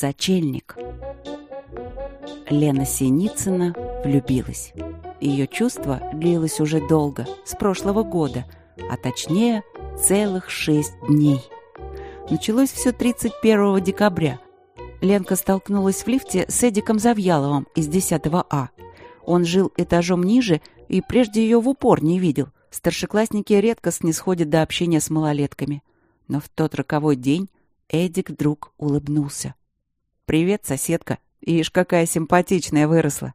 Сочельник. Лена Синицына влюбилась. Ее чувство длилось уже долго, с прошлого года, а точнее целых шесть дней. Началось все 31 декабря. Ленка столкнулась в лифте с Эдиком Завьяловым из 10 А. Он жил этажом ниже и прежде ее в упор не видел. Старшеклассники редко снисходят до общения с малолетками. Но в тот роковой день Эдик вдруг улыбнулся. «Привет, соседка. Ишь, какая симпатичная выросла!»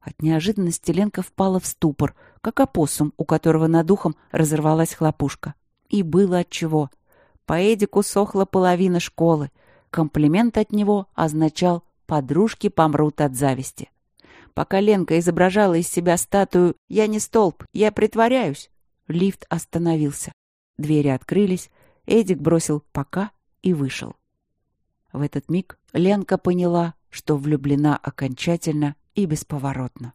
От неожиданности Ленка впала в ступор, как опоссум, у которого над ухом разорвалась хлопушка. И было отчего. По Эдику сохла половина школы. Комплимент от него означал «подружки помрут от зависти». Пока Ленка изображала из себя статую «Я не столб, я притворяюсь», лифт остановился. Двери открылись, Эдик бросил «пока» и вышел. В этот миг Ленка поняла, что влюблена окончательно и бесповоротно.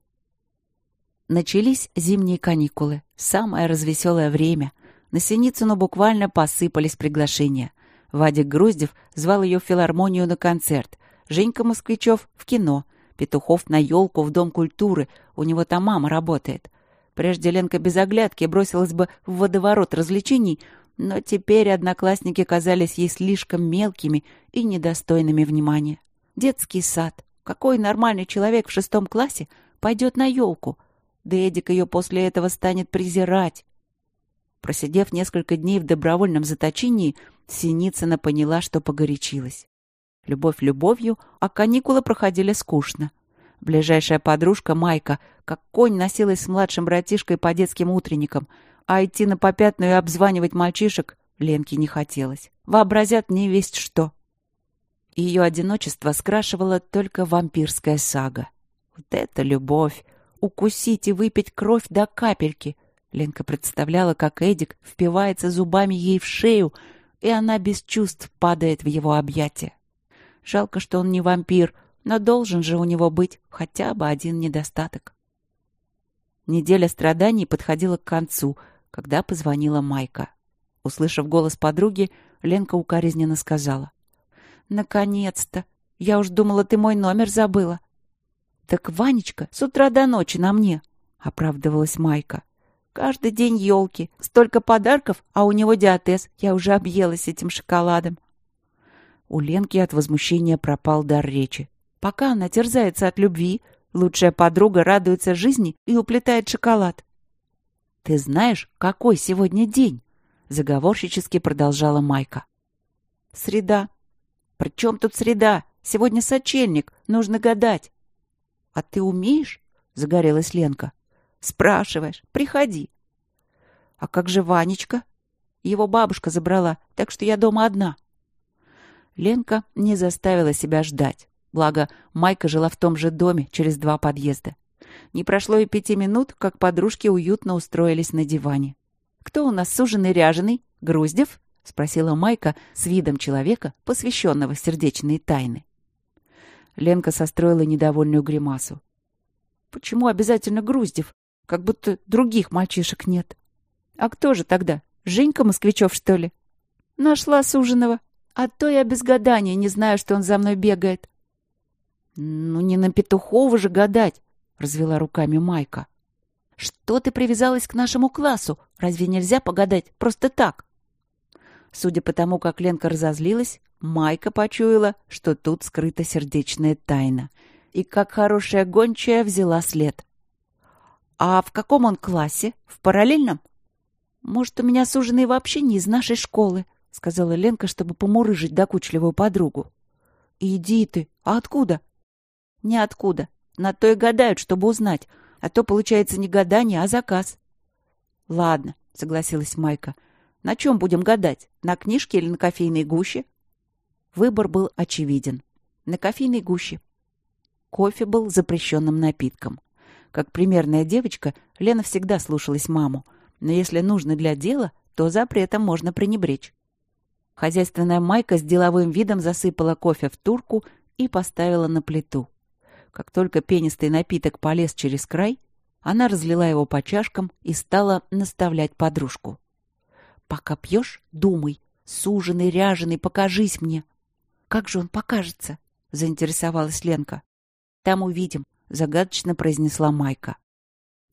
Начались зимние каникулы, самое развеселое время. На Синицыну буквально посыпались приглашения. Вадик Груздев звал ее в филармонию на концерт, Женька Москвичев — в кино, Петухов на елку в Дом культуры, у него там мама работает. Прежде Ленка без оглядки бросилась бы в водоворот развлечений, но теперь одноклассники казались ей слишком мелкими и недостойными внимания. Детский сад. Какой нормальный человек в шестом классе пойдет на елку? Да Эдик ее после этого станет презирать. Просидев несколько дней в добровольном заточении, Синицына поняла, что погорячилась. Любовь любовью, а каникулы проходили скучно. Ближайшая подружка Майка, как конь, носилась с младшим братишкой по детским утренникам — а идти на попятную и обзванивать мальчишек Ленке не хотелось. Вообразят не весть что. Ее одиночество скрашивала только вампирская сага. Вот это любовь! Укусить и выпить кровь до капельки! Ленка представляла, как Эдик впивается зубами ей в шею, и она без чувств падает в его объятия. Жалко, что он не вампир, но должен же у него быть хотя бы один недостаток. Неделя страданий подходила к концу — когда позвонила Майка. Услышав голос подруги, Ленка укоризненно сказала. «Наконец-то! Я уж думала, ты мой номер забыла». «Так Ванечка с утра до ночи на мне», — оправдывалась Майка. «Каждый день елки, столько подарков, а у него диатез. Я уже объелась этим шоколадом». У Ленки от возмущения пропал дар речи. Пока она терзается от любви, лучшая подруга радуется жизни и уплетает шоколад. «Ты знаешь, какой сегодня день?» — заговорщически продолжала Майка. «Среда». «При чем тут среда? Сегодня сочельник, нужно гадать». «А ты умеешь?» — загорелась Ленка. «Спрашиваешь, приходи». «А как же Ванечка?» «Его бабушка забрала, так что я дома одна». Ленка не заставила себя ждать. Благо, Майка жила в том же доме через два подъезда. Не прошло и пяти минут, как подружки уютно устроились на диване. «Кто у нас суженый ряженый? Груздев?» — спросила Майка с видом человека, посвященного в сердечные тайны. Ленка состроила недовольную гримасу. «Почему обязательно Груздев? Как будто других мальчишек нет. А кто же тогда? Женька Москвичев, что ли?» «Нашла суженого. А то я без гадания не знаю, что он за мной бегает». «Ну, не на Петухова же гадать. — развела руками Майка. «Что ты привязалась к нашему классу? Разве нельзя погадать просто так?» Судя по тому, как Ленка разозлилась, Майка почуяла, что тут скрыта сердечная тайна, и как хорошая гончая взяла след. «А в каком он классе? В параллельном?» «Может, у меня суженый вообще не из нашей школы», — сказала Ленка, чтобы помурыжить докучливую подругу. «Иди ты! А откуда?» «Ниоткуда. На то и гадают, чтобы узнать. А то получается не гадание, а заказ. — Ладно, — согласилась Майка. — На чем будем гадать? На книжке или на кофейной гуще? Выбор был очевиден. На кофейной гуще. Кофе был запрещенным напитком. Как примерная девочка, Лена всегда слушалась маму. Но если нужно для дела, то запретом можно пренебречь. Хозяйственная Майка с деловым видом засыпала кофе в турку и поставила на плиту. Как только пенистый напиток полез через край, она разлила его по чашкам и стала наставлять подружку. «Пока пьешь, думай. Суженый, ряженый, покажись мне». Как же он покажется? заинтересовалась Ленка. Там увидим, загадочно произнесла Майка.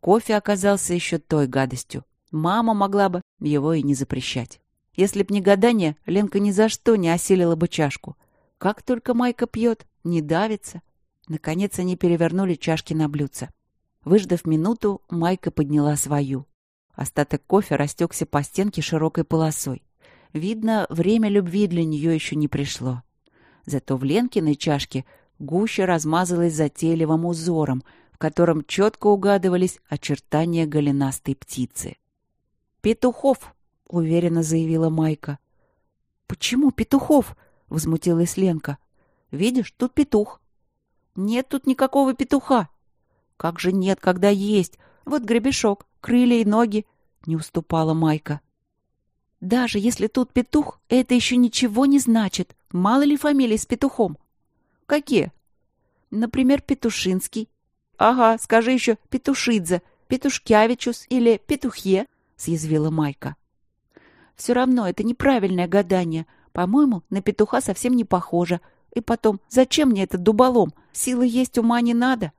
Кофе оказался еще той гадостью. Мама могла бы его и не запрещать. Если б не гадание, Ленка ни за что не осилила бы чашку. Как только Майка пьет, не давится. Наконец они перевернули чашки на блюдце. Выждав минуту, Майка подняла свою. Остаток кофе растекся по стенке широкой полосой. Видно, время любви для нее еще не пришло. Зато в Ленкиной чашке гуща размазалась затейливым узором, в котором четко угадывались очертания голенастой птицы. «Петухов!» — уверенно заявила Майка. «Почему петухов?» — возмутилась Ленка. «Видишь, тут петух». «Нет тут никакого петуха». «Как же нет, когда есть? Вот гребешок, крылья и ноги», — не уступала Майка. «Даже если тут петух, это еще ничего не значит. Мало ли фамилий с петухом?» «Какие?» «Например, Петушинский». «Ага, скажи еще Петушидзе, Петушкявичус или Петухе», — съязвила Майка. «Все равно это неправильное гадание. По-моему, на петуха совсем не похоже. И потом, зачем мне этот дуболом? Силы есть, ума не надо».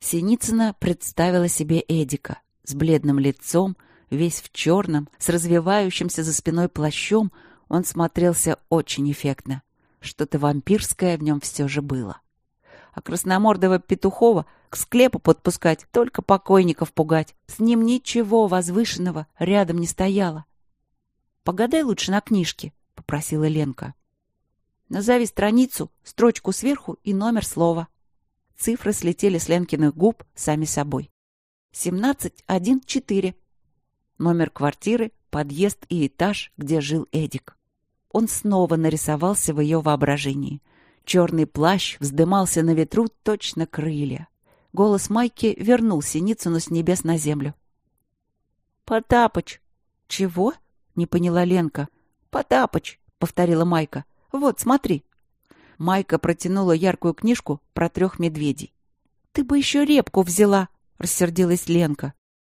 Синицына представила себе Эдика с бледным лицом, весь в черном, с развивающимся за спиной плащом, он смотрелся очень эффектно. Что-то вампирское в нем все же было. А красномордого Петухова к склепу подпускать, только покойников пугать. С ним ничего возвышенного рядом не стояло. «Погадай лучше на книжке», — попросила Ленка. «Назови страницу, строчку сверху и номер слова». Цифры слетели с Ленкиных губ сами собой. «Семнадцать, один, четыре», номер квартиры, подъезд и этаж, где жил Эдик. Он снова нарисовался в ее воображении. Черный плащ вздымался на ветру точно крылья. Голос Майки вернул Синицыну с небес на землю. «Потапыч!» «Чего?» — не поняла Ленка. «Потапыч!» — повторила Майка. «Вот, смотри!» Майка протянула яркую книжку про трех медведей. «Ты бы еще репку взяла!» — рассердилась Ленка.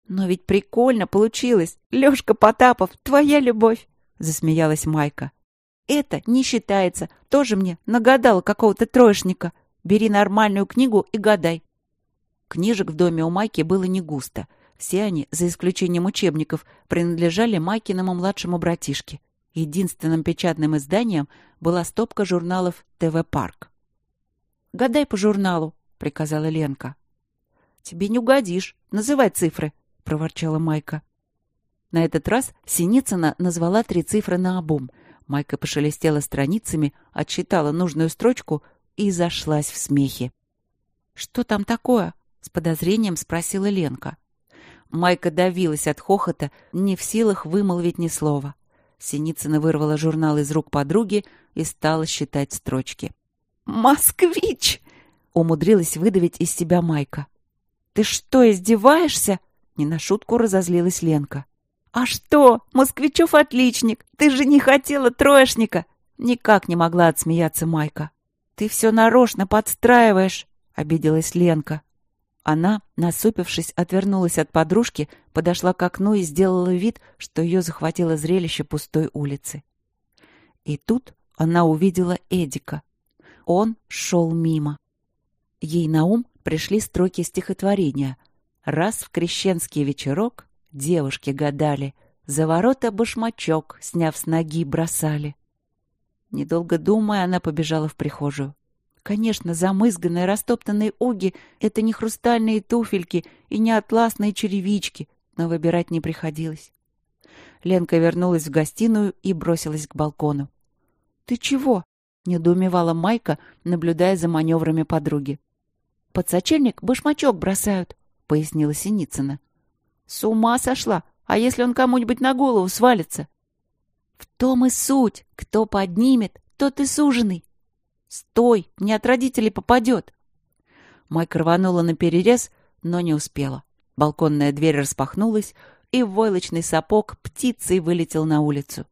«Но ведь прикольно получилось! Лёшка Потапов, твоя любовь!» — засмеялась Майка. «Это не считается. Тоже мне нагадала какого-то троечника. Бери нормальную книгу и гадай». Книжек в доме у Майки было не густо. Все они, за исключением учебников, принадлежали Майкиному младшему братишке. Единственным печатным изданием была стопка журналов «ТВ Парк». «Гадай по журналу», — приказала Ленка. «Тебе не угодишь. Называй цифры», проворчала Майка. На этот раз Синицына назвала три цифры на обум. Майка пошелестела страницами, отчитала нужную строчку и зашлась в смехе. «Что там такое?» — с подозрением спросила Ленка. Майка давилась от хохота, не в силах вымолвить ни слова. Синицына вырвала журнал из рук подруги и стала считать строчки. «Москвич!» — умудрилась выдавить из себя Майка. «Ты что, издеваешься?» Не на шутку разозлилась Ленка. «А что? Москвичев отличник! Ты же не хотела троечника!» Никак не могла отсмеяться Майка. «Ты все нарочно подстраиваешь!» — обиделась Ленка. Она, насупившись, отвернулась от подружки, подошла к окну и сделала вид, что ее захватило зрелище пустой улицы. И тут она увидела Эдика. Он шел мимо. Ей на ум пришли строки стихотворения — Раз в крещенский вечерок девушки гадали, за ворота башмачок, сняв с ноги, бросали. Недолго думая, она побежала в прихожую. Конечно, замызганные растоптанные уги — это не хрустальные туфельки и не атласные черевички, но выбирать не приходилось. Ленка вернулась в гостиную и бросилась к балкону. «Ты чего?» — недоумевала Майка, наблюдая за маневрами подруги. «Под сочельник башмачок бросают», — пояснила Синицына. «С ума сошла! А если он кому-нибудь на голову свалится?» «В том и суть. Кто поднимет, тот и суженый». «Стой! Не от родителей попадет!» Майка рванула на перерез, но не успела. Балконная дверь распахнулась, и войлочный сапог птицей вылетел на улицу.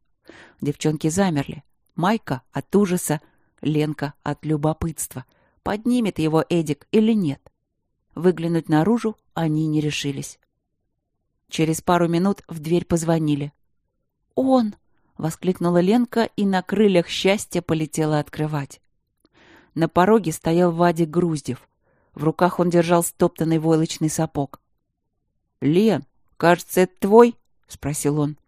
Девчонки замерли. Майка от ужаса, Ленка от любопытства. Поднимет его Эдик или нет? Выглянуть наружу они не решились. Через пару минут в дверь позвонили. «Он!» — воскликнула Ленка и на крыльях счастья полетела открывать. На пороге стоял Вадик Груздев. В руках он держал стоптанный войлочный сапог. «Лен, кажется, это твой?» — спросил он.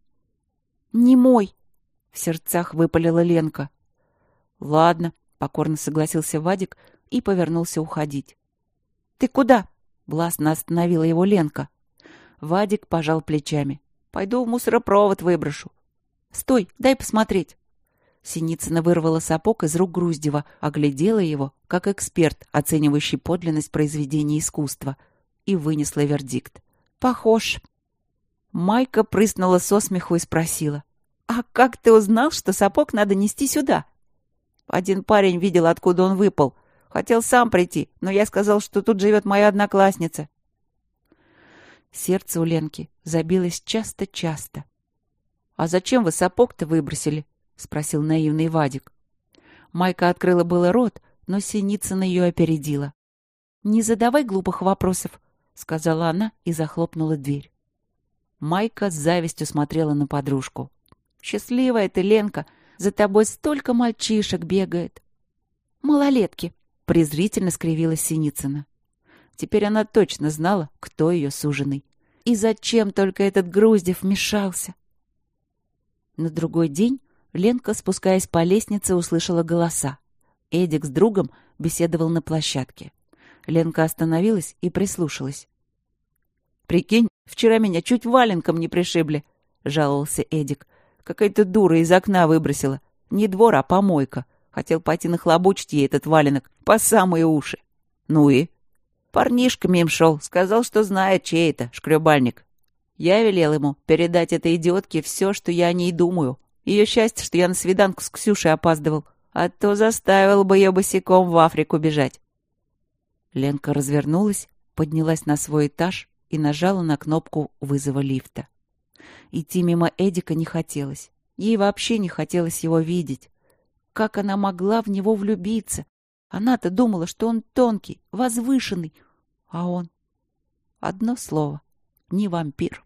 «Не мой!» — в сердцах выпалила Ленка. «Ладно», — покорно согласился Вадик и повернулся уходить. «Ты куда?» — властно остановила его Ленка. Вадик пожал плечами. «Пойду в мусоропровод выброшу». «Стой, дай посмотреть». Синицына вырвала сапог из рук Груздева, оглядела его, как эксперт, оценивающий подлинность произведения искусства, и вынесла вердикт. «Похож». Майка прыснула со смеху и спросила. «А как ты узнал, что сапог надо нести сюда?» Один парень видел, откуда он выпал. Хотел сам прийти, но я сказал, что тут живет моя одноклассница. Сердце у Ленки забилось часто-часто. «А зачем вы сапог-то выбросили?» — спросил наивный Вадик. Майка открыла было рот, но Синицына ее опередила. «Не задавай глупых вопросов», — сказала она и захлопнула дверь. Майка с завистью смотрела на подружку. «Счастливая ты, Ленка! За тобой столько мальчишек бегает!» «Малолетки!» — презрительно скривилась Синицына. Теперь она точно знала, кто ее суженый. И зачем только этот Груздев вмешался? На другой день Ленка, спускаясь по лестнице, услышала голоса. Эдик с другом беседовал на площадке. Ленка остановилась и прислушалась. «Прикинь, вчера меня чуть валенком не пришибли», — жаловался Эдик. «Какая-то дура из окна выбросила. Не двор, а помойка. Хотел пойти нахлобучить ей этот валенок по самые уши. Ну и?» Парнишка мим шел, сказал, что знает, чей это, шкребальник. Я велел ему передать этой идиотке все, что я о ней думаю. Ее счастье, что я на свиданку с Ксюшей опаздывал, а то заставил бы ее босиком в Африку бежать. Ленка развернулась, поднялась на свой этаж и нажала на кнопку вызова лифта. Идти мимо Эдика не хотелось. Ей вообще не хотелось его видеть. Как она могла в него влюбиться? Она-то думала, что он тонкий, возвышенный, а он... Одно слово — не вампир.